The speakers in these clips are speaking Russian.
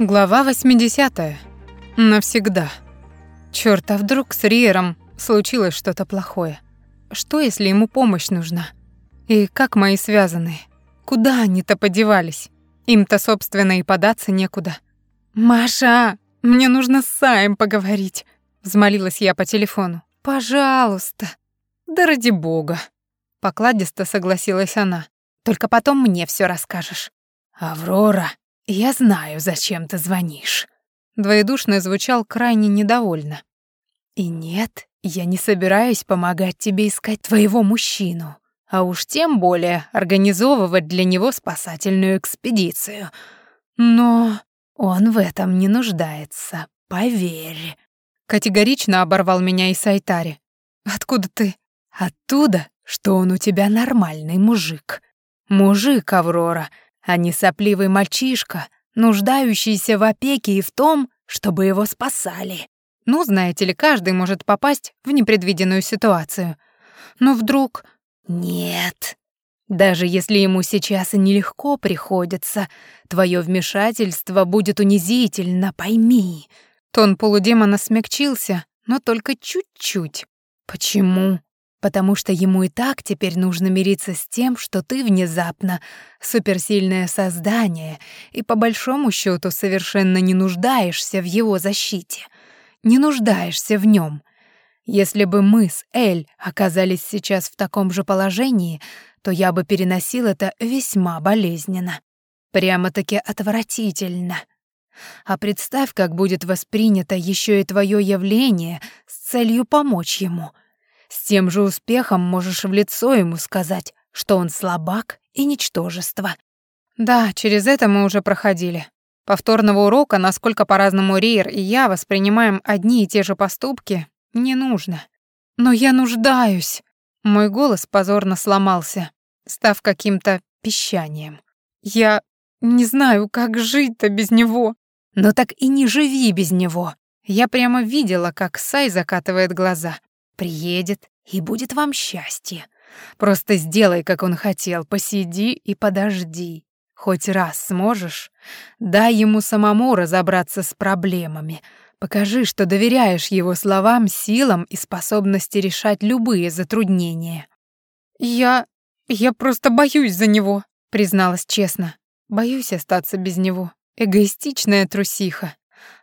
Глава 80. Навсегда. Чёрт, а вдруг с Риером случилось что-то плохое? Что, если ему помощь нужна? И как мои связанные? Куда они-то подевались? Им-то, собственно, и податься некуда. «Маша, мне нужно с Саем поговорить», — взмолилась я по телефону. «Пожалуйста». «Да ради бога», — покладисто согласилась она. «Только потом мне всё расскажешь». «Аврора», «Я знаю, зачем ты звонишь». Двоедушный звучал крайне недовольно. «И нет, я не собираюсь помогать тебе искать твоего мужчину, а уж тем более организовывать для него спасательную экспедицию. Но он в этом не нуждается, поверь». Категорично оборвал меня и Сайтари. «Откуда ты?» «Оттуда, что он у тебя нормальный мужик. Мужик, Аврора, а не сопливый мальчишка, нуждающийся в опеке и в том, чтобы его спасали. Ну, знаете ли, каждый может попасть в непредвиденную ситуацию. Но вдруг... Нет. Даже если ему сейчас и нелегко приходится, твое вмешательство будет унизительно, пойми. Тон полудемона смягчился, но только чуть-чуть. Почему? Потому что ему и так теперь нужно мириться с тем, что ты внезапно суперсильное создание и по большому счету совершенно не нуждаешься в его защите, не нуждаешься в нем. Если бы мы с Эль оказались сейчас в таком же положении, то я бы переносил это весьма болезненно, прямо-таки отвратительно. А представь, как будет воспринято еще и твое явление с целью помочь ему — с тем же успехом можешь в лицо ему сказать, что он слабак и ничтожество. Да, через это мы уже проходили. Повторного урока, насколько по-разному Риер и я воспринимаем одни и те же поступки, не нужно. Но я нуждаюсь. Мой голос позорно сломался, став каким-то пищанием. Я не знаю, как жить-то без него. Но так и не живи без него. Я прямо видела, как Сай закатывает глаза. Приедет, и будет вам счастье. Просто сделай, как он хотел, посиди и подожди. Хоть раз сможешь, дай ему самому разобраться с проблемами. Покажи, что доверяешь его словам, силам и способности решать любые затруднения. Я... я просто боюсь за него, призналась честно. Боюсь остаться без него. Эгоистичная трусиха.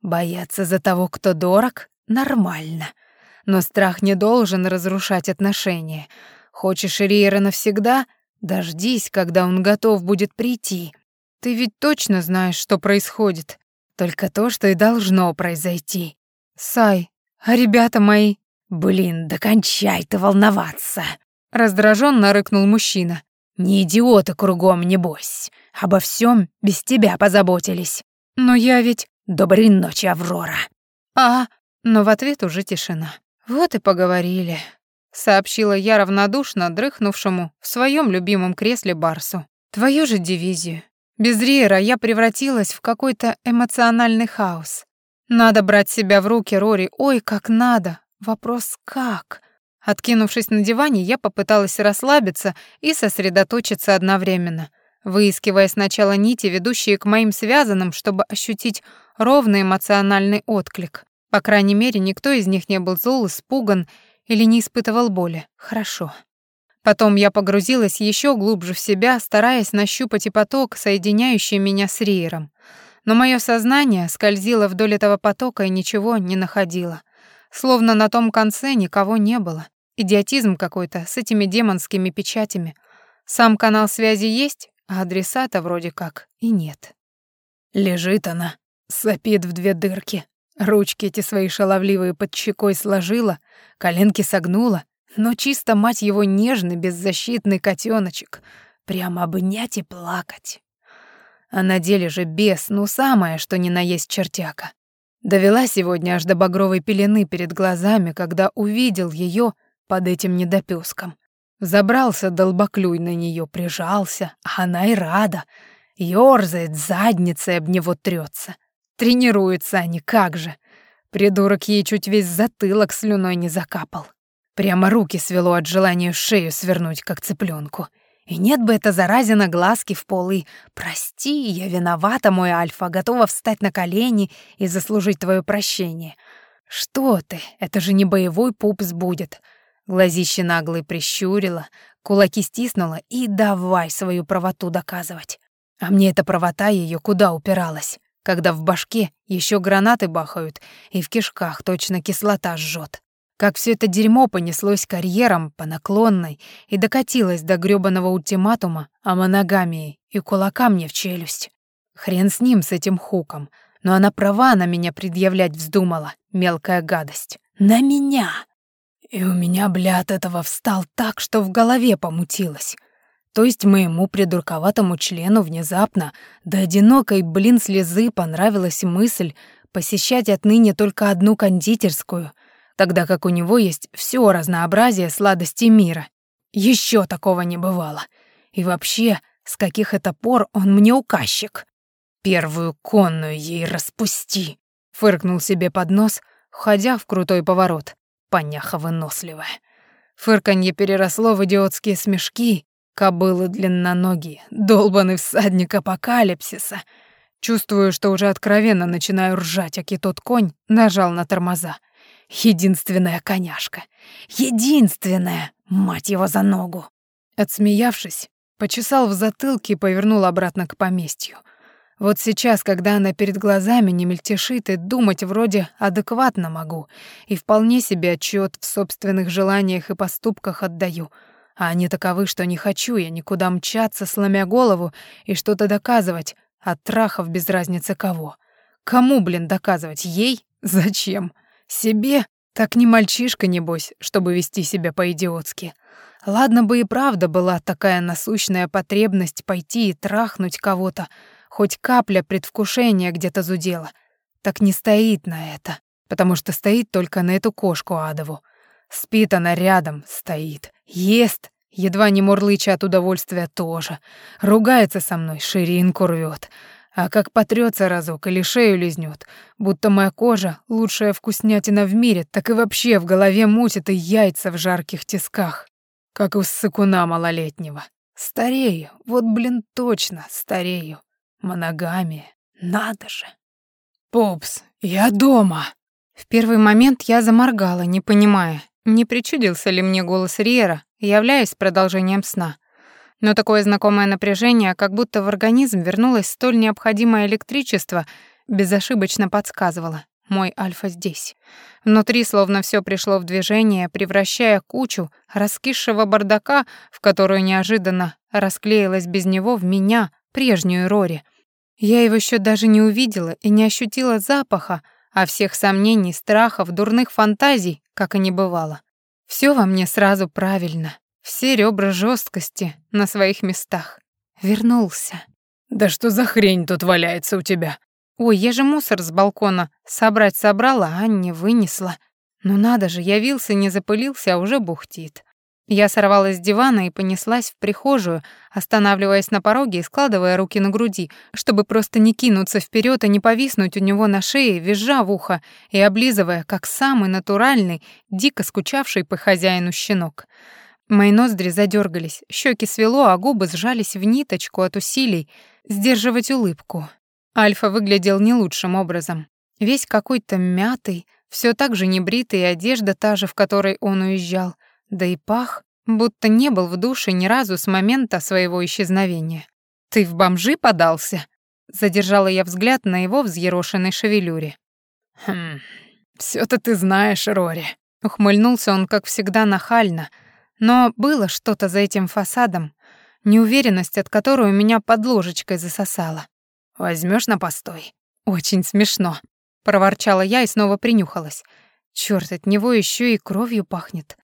Бояться за того, кто дорог, нормально. Но страх не должен разрушать отношения. Хочешь Риера навсегда? Дождись, когда он готов будет прийти. Ты ведь точно знаешь, что происходит. Только то, что и должно произойти. Сай, а ребята мои? Блин, да кончай ты волноваться. Раздраженно рыкнул мужчина. Не идиоты кругом, небось. Обо всем без тебя позаботились. Но я ведь... Доброй ночи, Аврора. А, но в ответ уже тишина. «Вот и поговорили», — сообщила я равнодушно дрыхнувшему в своем любимом кресле Барсу. «Твою же дивизию. Без Риера я превратилась в какой-то эмоциональный хаос. Надо брать себя в руки, Рори, ой, как надо. Вопрос как?» Откинувшись на диване, я попыталась расслабиться и сосредоточиться одновременно, выискивая сначала нити, ведущие к моим связанным, чтобы ощутить ровный эмоциональный отклик. По крайней мере, никто из них не был зол, испуган или не испытывал боли. Хорошо. Потом я погрузилась еще глубже в себя, стараясь нащупать и поток, соединяющий меня с Риером. Но мое сознание скользило вдоль этого потока и ничего не находило. Словно на том конце никого не было. Идиотизм какой-то с этими демонскими печатями. Сам канал связи есть, а адресата вроде как и нет. Лежит она, сопит в две дырки, Ручки эти свои шаловливые под щекой сложила, коленки согнула, но чисто, мать его, нежный, беззащитный котеночек. Прямо обнять и плакать. А на деле же бес, ну самое, что ни на есть чертяка. Довела сегодня аж до багровой пелены перед глазами, когда увидел ее под этим недопёском. Забрался долбоклюй на нее, прижался, а она и рада. Ёрзает задницей об него трется. Тренируются они, как же. Придурок ей чуть весь затылок слюной не закапал. Прямо руки свело от желания шею свернуть, как цыпленку. И нет бы это заразина глазки в пол и «Прости, я виновата, мой Альфа, готова встать на колени и заслужить твое прощение». «Что ты? Это же не боевой пупс будет». Глазище наглый прищурила, кулаки стиснула и давай свою правоту доказывать. А мне эта правота ее куда упиралась, когда в башке еще гранаты бахают и в кишках точно кислота жжет. Как все это дерьмо понеслось карьером по наклонной и докатилось до грёбаного ультиматума о моногамии и кулака мне в челюсть. Хрен с ним, с этим хуком. Но она права на меня предъявлять вздумала, мелкая гадость. На меня! И у меня, бля, от этого встал так, что в голове помутилось. То есть моему придурковатому члену внезапно до одинокой, блин, слезы понравилась мысль посещать отныне только одну кондитерскую — тогда как у него есть все разнообразие сладостей мира. Еще такого не бывало. И вообще, с каких это пор он мне указчик? Первую конную ей распусти, фыркнул себе под нос, входя в крутой поворот, поняха выносливая. Фырканье переросло в идиотские смешки, кобылы длинноногие, долбанный всадник апокалипсиса. Чувствую, что уже откровенно начинаю ржать, аки тот конь нажал на тормоза. Единственная коняшка. Единственная, мать его за ногу. Отсмеявшись, почесал в затылке и повернул обратно к поместью. Вот сейчас, когда она перед глазами не мельтешит, и думать вроде адекватно могу, и вполне себе отчет в собственных желаниях и поступках отдаю, а они таковы, что не хочу я никуда мчаться, сломя голову, и что-то доказывать, от трахов без разницы кого. Кому, блин, доказывать? Ей? Зачем? Себе? Так не мальчишка, небось, чтобы вести себя по-идиотски. Ладно бы и правда была такая насущная потребность пойти и трахнуть кого-то, хоть капля предвкушения где-то зудела. Так не стоит на это, потому что стоит только на эту кошку адову. Спит она рядом, стоит, ест, едва не мурлыча от удовольствия тоже. Ругается со мной, ширинку рвет. А как потрется разок или шею лизнет, будто моя кожа — лучшая вкуснятина в мире, так и вообще в голове мутит и яйца в жарких тисках, как у ссыкуна малолетнего. Старею, вот, блин, точно старею. Моногамия, надо же. «Пупс, я дома!» В первый момент я заморгала, не понимая, не причудился ли мне голос Риера, являясь продолжением сна. Но такое знакомое напряжение, как будто в организм вернулось столь необходимое электричество, безошибочно подсказывало. Мой альфа здесь. Внутри словно все пришло в движение, превращая кучу раскисшего бардака, в которую неожиданно расклеилась без него в меня, прежнюю Рори. Я его еще даже не увидела и не ощутила запаха, а всех сомнений, страхов, дурных фантазий, как и не бывало. Все во мне сразу правильно, все ребра жесткости на своих местах. Вернулся. «Да что за хрень тут валяется у тебя?» «Ой, я же мусор с балкона собрать собрала, а не вынесла. Ну надо же, явился, не запылился, а уже бухтит». Я сорвалась с дивана и понеслась в прихожую, останавливаясь на пороге и складывая руки на груди, чтобы просто не кинуться вперед и не повиснуть у него на шее, визжа в ухо и облизывая, как самый натуральный, дико скучавший по хозяину щенок. Мои ноздри задергались, щеки свело, а губы сжались в ниточку от усилий сдерживать улыбку. Альфа выглядел не лучшим образом. Весь какой-то мятый, все так же небритый, одежда та же, в которой он уезжал, да и пах, будто не был в душе ни разу с момента своего исчезновения. «Ты в бомжи подался?» Задержала я взгляд на его взъерошенной шевелюре. «Хм, всё-то ты знаешь, Рори». Ухмыльнулся он, как всегда, нахально — но было что-то за этим фасадом, неуверенность, от которой у меня под ложечкой засосала. Возьмешь на постой?» «Очень смешно», — проворчала я и снова принюхалась. Чёрт, от него еще и кровью пахнет.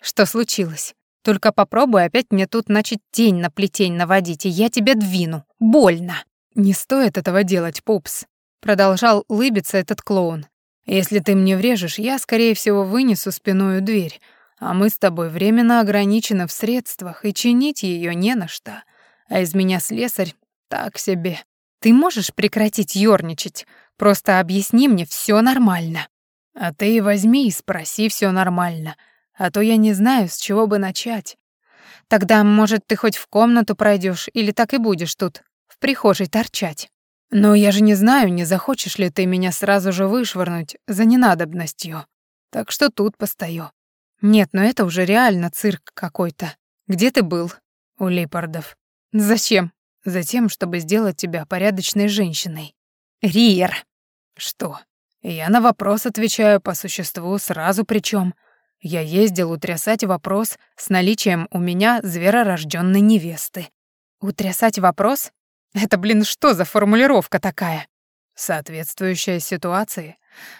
Что случилось? Только попробуй опять мне тут, значит, тень на плетень наводить, и я тебя двину. Больно. Не стоит этого делать, пупс. Продолжал улыбиться этот клоун. Если ты мне врежешь, я, скорее всего, вынесу спиную дверь, а мы с тобой временно ограничены в средствах, и чинить ее не на что. А из меня слесарь так себе. Ты можешь прекратить ёрничать? Просто объясни мне, все нормально. А ты возьми и спроси, все нормально, а то я не знаю, с чего бы начать. Тогда, может, ты хоть в комнату пройдешь или так и будешь тут, в прихожей торчать. Но я же не знаю, не захочешь ли ты меня сразу же вышвырнуть за ненадобностью. Так что тут постою. Нет, но это уже реально цирк какой-то. Где ты был? У Липардов. Зачем? Затем, чтобы сделать тебя порядочной женщиной. Риер. Что? Я на вопрос отвечаю по существу сразу причем. Я ездил утрясать вопрос с наличием у меня зверорожденной невесты. Утрясать вопрос? Это, блин, что за формулировка такая? Соответствующая ситуации.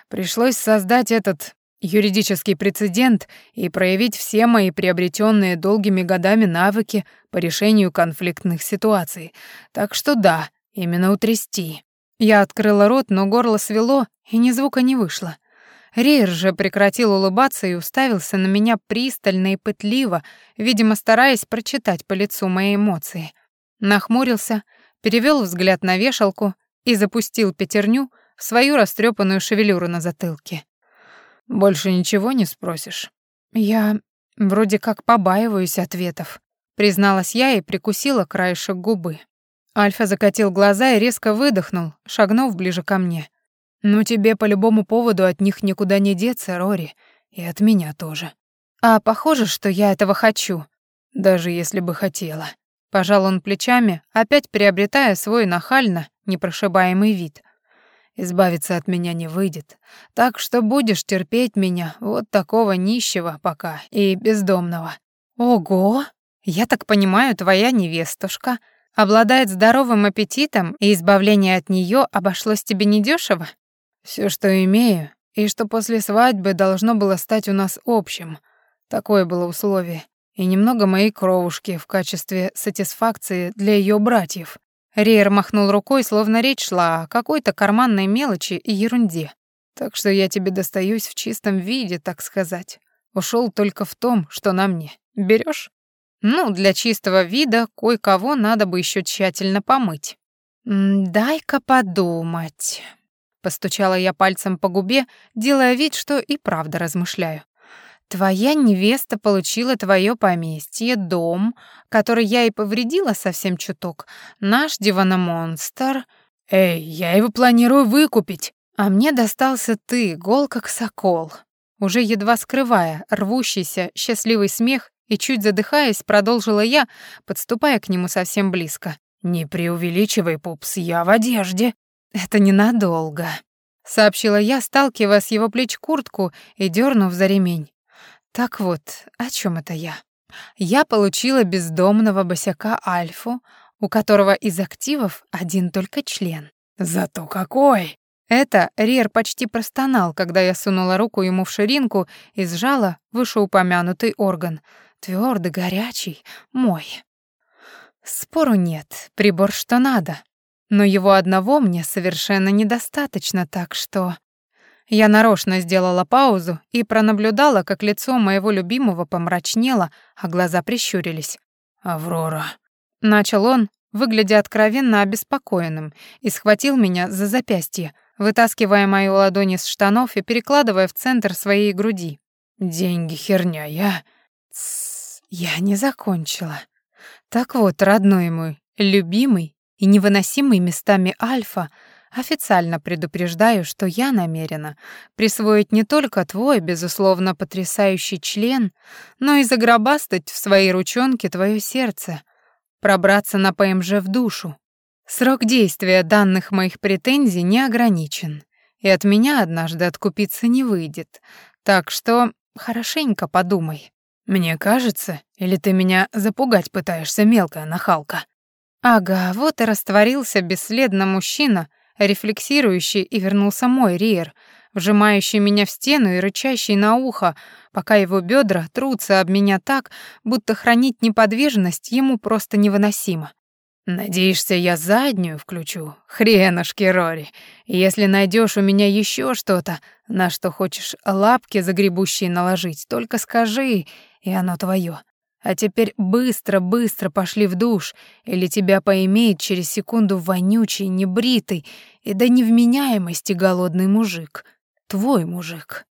Пришлось создать этот юридический прецедент и проявить все мои приобретенные долгими годами навыки по решению конфликтных ситуаций. Так что да, именно утрясти. Я открыла рот, но горло свело, и ни звука не вышло. Рейр же прекратил улыбаться и уставился на меня пристально и пытливо, видимо, стараясь прочитать по лицу мои эмоции. Нахмурился, перевел взгляд на вешалку и запустил пятерню в свою растрепанную шевелюру на затылке. «Больше ничего не спросишь?» «Я вроде как побаиваюсь ответов», — призналась я и прикусила краешек губы. Альфа закатил глаза и резко выдохнул, шагнув ближе ко мне. «Ну тебе по любому поводу от них никуда не деться, Рори, и от меня тоже». «А похоже, что я этого хочу». «Даже если бы хотела». Пожал он плечами, опять приобретая свой нахально непрошибаемый вид. «Избавиться от меня не выйдет, так что будешь терпеть меня, вот такого нищего пока и бездомного». «Ого! Я так понимаю, твоя невестушка обладает здоровым аппетитом, и избавление от нее обошлось тебе недешево? Все, что имею, и что после свадьбы должно было стать у нас общим. Такое было условие. И немного моей кровушки в качестве сатисфакции для ее братьев. Рейер махнул рукой, словно речь шла о какой-то карманной мелочи и ерунде. Так что я тебе достаюсь в чистом виде, так сказать. Ушел только в том, что на мне. Берешь? Ну, для чистого вида кое-кого надо бы еще тщательно помыть. «Дай-ка подумать». Постучала я пальцем по губе, делая вид, что и правда размышляю. Твоя невеста получила твое поместье, дом, который я и повредила совсем чуток, наш диваномонстр. Эй, я его планирую выкупить. А мне достался ты, гол как сокол. Уже едва скрывая рвущийся счастливый смех и чуть задыхаясь, продолжила я, подступая к нему совсем близко. «Не преувеличивай, пупс, я в одежде». «Это ненадолго», — сообщила я, сталкивая с его плеч куртку и дернув за ремень. «Так вот, о чем это я?» Я получила бездомного босяка Альфу, у которого из активов один только член. «Зато какой!» Это Риер почти простонал, когда я сунула руку ему в ширинку и сжала вышеупомянутый орган. Твердый, горячий, мой. Спору нет, прибор что надо. Но его одного мне совершенно недостаточно, так что... Я нарочно сделала паузу и пронаблюдала, как лицо моего любимого помрачнело, а глаза прищурились. «Аврора», — начал он, выглядя откровенно обеспокоенным, и схватил меня за запястье, вытаскивая мою ладонь из штанов и перекладывая в центр своей груди. «Деньги херня, я...» Тссс, я не закончила. Так вот, родной мой, любимый и невыносимый местами Альфа, официально предупреждаю, что я намерена присвоить не только твой, безусловно, потрясающий член, но и загробастать в свои ручонки твое сердце, пробраться на ПМЖ в душу. Срок действия данных моих претензий не ограничен, и от меня однажды откупиться не выйдет, так что хорошенько подумай. «Мне кажется, или ты меня запугать пытаешься, мелкая нахалка?» Ага, вот и растворился бесследно мужчина, рефлексирующий, и вернулся мой Риер, вжимающий меня в стену и рычащий на ухо, пока его бедра трутся об меня так, будто хранить неподвижность ему просто невыносимо. «Надеешься, я заднюю включу? Хренушки, Рори. Если найдешь у меня еще что-то, на что хочешь лапки загребущие наложить, только скажи, и оно твое. А теперь быстро-быстро пошли в душ, или тебя поимеет через секунду вонючий, небритый и до невменяемости голодный мужик. Твой мужик».